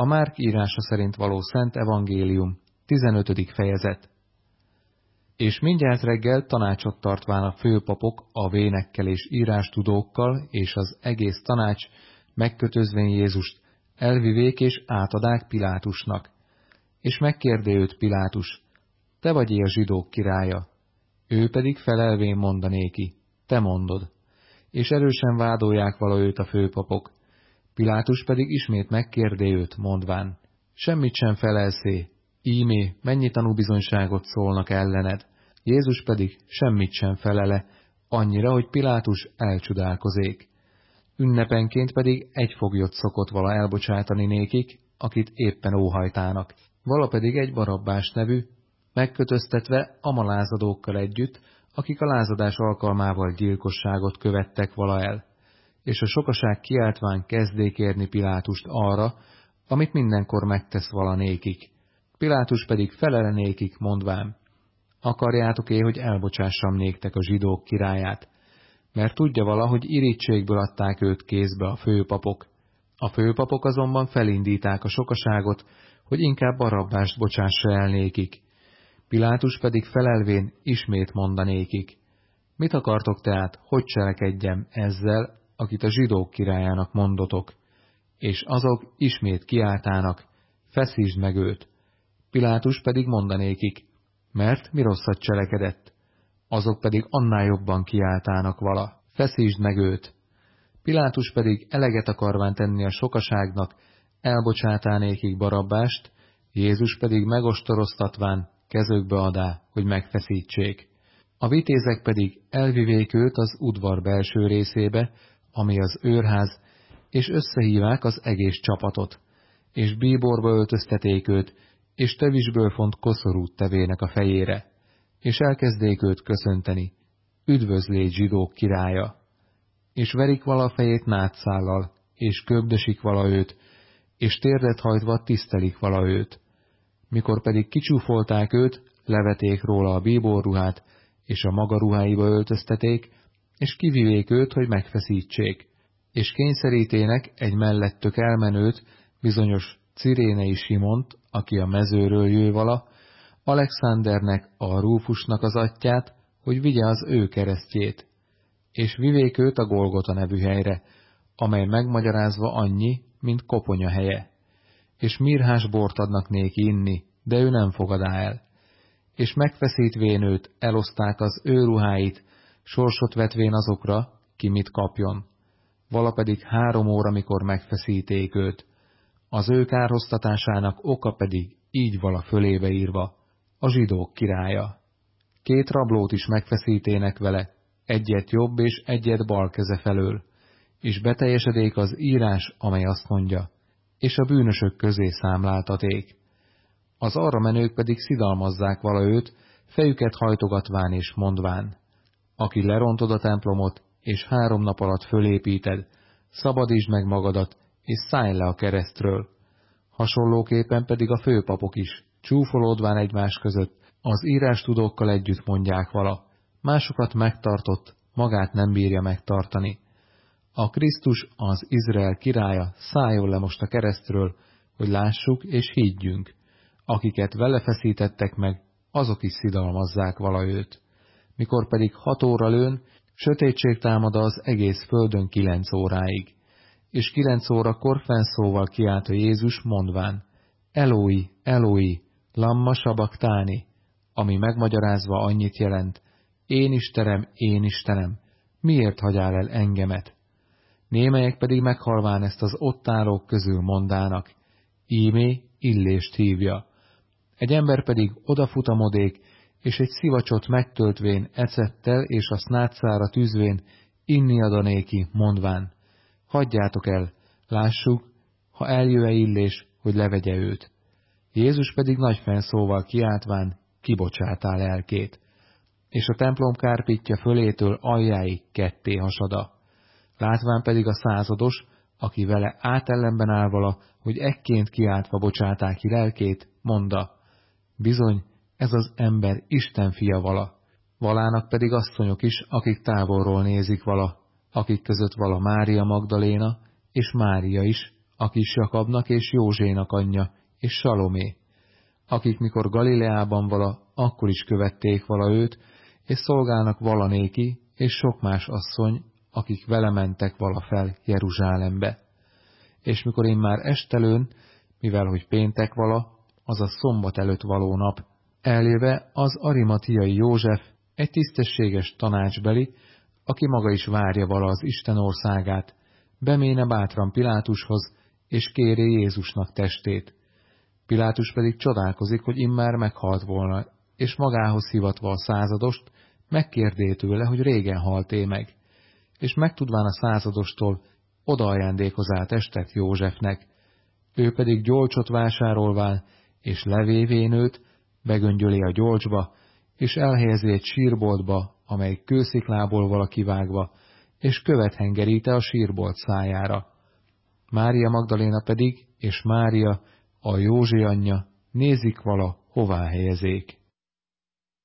A Márk írása szerint való Szent Evangélium, 15. fejezet. És mindjárt reggel tanácsot tartván a főpapok a vénekkel és írástudókkal, és az egész tanács megkötözvén Jézust, elvivék és átadák Pilátusnak. És megkérdé őt Pilátus, te vagy a zsidók királya? Ő pedig felelvén mondanéki, te mondod. És erősen vádolják vala őt a főpapok. Pilátus pedig ismét megkérdé őt, mondván, semmit sem felelszé, ímé, mennyi tanúbizonyságot szólnak ellened. Jézus pedig semmit sem felele, annyira, hogy Pilátus elcsodálkozék. Ünnepenként pedig egy foglyot szokott vala elbocsátani nékik, akit éppen óhajtának. Vala pedig egy barabbás nevű, megkötöztetve amalázadókkal együtt, akik a lázadás alkalmával gyilkosságot követtek vala el, és a sokaság kiáltván kezdék érni Pilátust arra, amit mindenkor megtesz vala nékik. Pilátus pedig felele mondván, akarjátok-é, hogy elbocsássam néktek a zsidók királyát, mert tudja vala, hogy irítségből adták őt kézbe a főpapok. A főpapok azonban felindíták a sokaságot, hogy inkább barabbást bocsássa el nékik, Pilátus pedig felelvén ismét mondanékik. Mit akartok tehát, hogy cselekedjem ezzel, akit a zsidók királyának mondotok? És azok ismét kiáltának, feszítsd meg őt. Pilátus pedig mondanékik, mert mi rosszat cselekedett? Azok pedig annál jobban kiáltának vala, feszítsd meg őt. Pilátus pedig eleget akarván tenni a sokaságnak, elbocsátánékig barabbást, Jézus pedig megostoroztatván kezökbe adá, hogy megfeszítsék. A vitézek pedig elvivék őt az udvar belső részébe, ami az őrház, és összehívák az egész csapatot, és bíborba öltözteték őt, és tevisből font koszorút tevének a fejére, és elkezdék őt köszönteni, üdvözlégy zsidók királya, és verik vala fejét nátszállal, és köbdösik vala őt, és térdet hajtva tisztelik vala őt, mikor pedig kicsúfolták őt, leveték róla a bíborruhát, és a maga ruháiba öltözteték, és kivivék őt, hogy megfeszítsék, és kényszerítének egy mellettök elmenőt, bizonyos Cirénei Simont, aki a mezőről jő vala, Alexandernek, a Rúfusnak az atyát, hogy vigye az ő keresztjét, és vivék őt a Golgota nevű helyre, amely megmagyarázva annyi, mint koponya helye és mirhás bort adnak néki inni, de ő nem fogadá el. És megfeszítvén őt eloszták az ő ruháit, sorsot vetvén azokra, ki mit kapjon. Vala pedig három óra, mikor megfeszíték őt. Az ő kárhoztatásának oka pedig így vala fölébe írva, a zsidók királya. Két rablót is megfeszítének vele, egyet jobb és egyet bal keze felől, és beteljesedék az írás, amely azt mondja, és a bűnösök közé számláltaték. Az arra menők pedig szidalmazzák vala őt, fejüket hajtogatván és mondván, aki lerontod a templomot, és három nap alatt fölépíted, szabadítsd meg magadat, és szállj le a keresztről. Hasonlóképpen pedig a főpapok is, csúfolódván egymás között, az írástudókkal együtt mondják vala, másokat megtartott, magát nem bírja megtartani. A Krisztus, az Izrael királya szálljon le most a keresztről, hogy lássuk és higgyünk. Akiket vele feszítettek meg, azok is szidalmazzák vala őt. Mikor pedig hat óra lőn, sötétség támad az egész földön kilenc óráig. És kilenc órakor fenszóval kiállt a Jézus, mondván, Elói, Elói, lamma sabaktáni, ami megmagyarázva annyit jelent, én Istenem, én Istenem, miért hagyál el engemet? némelyek pedig meghalván ezt az ott állók közül mondának, ímé illést hívja. Egy ember pedig odafut a modék, és egy szivacsot megtöltvén ecettel és a snátszára tűzvén inni adanéki, mondván, hagyjátok el, lássuk, ha eljő-e illés, hogy levegye őt. Jézus pedig nagy fenszóval kiáltván kibocsátál lelkét, és a templom kárpitja fölétől aljáig ketté hasada. Látván pedig a százados, aki vele átellenben áll vala, hogy ekként kiáltva bocsáták ki lelkét, mondta, bizony, ez az ember Isten fia vala. Valának pedig asszonyok is, akik távolról nézik vala, akik között vala Mária Magdaléna, és Mária is, a kis Jakabnak és Józsénak anyja, és Salomé, akik mikor Galileában vala, akkor is követték vala őt, és szolgálnak valanéki, és sok más asszony, akik vele mentek vala fel Jeruzsálembe. És mikor én már estelőn, mivel hogy péntek vala, az a szombat előtt való nap, eljöve az arimatiai József, egy tisztességes tanácsbeli, aki maga is várja vala az Isten országát, beméne bátran Pilátushoz, és kéri Jézusnak testét. Pilátus pedig csodálkozik, hogy immár meghalt volna, és magához hivatva a századost, megkérdé tőle, hogy régen halt-e meg, és megtudván a századostól oda ajándékozál testet Józsefnek, ő pedig gyolcsot vásárolván, és levévén őt, begöngyöli a gyolcsba, és elhelyezi egy sírboltba, amely kősziklából vala kivágva, és követ hengeríte a sírbolt szájára. Mária Magdaléna pedig, és Mária, a Józsi anyja, nézik vala, hová helyezék.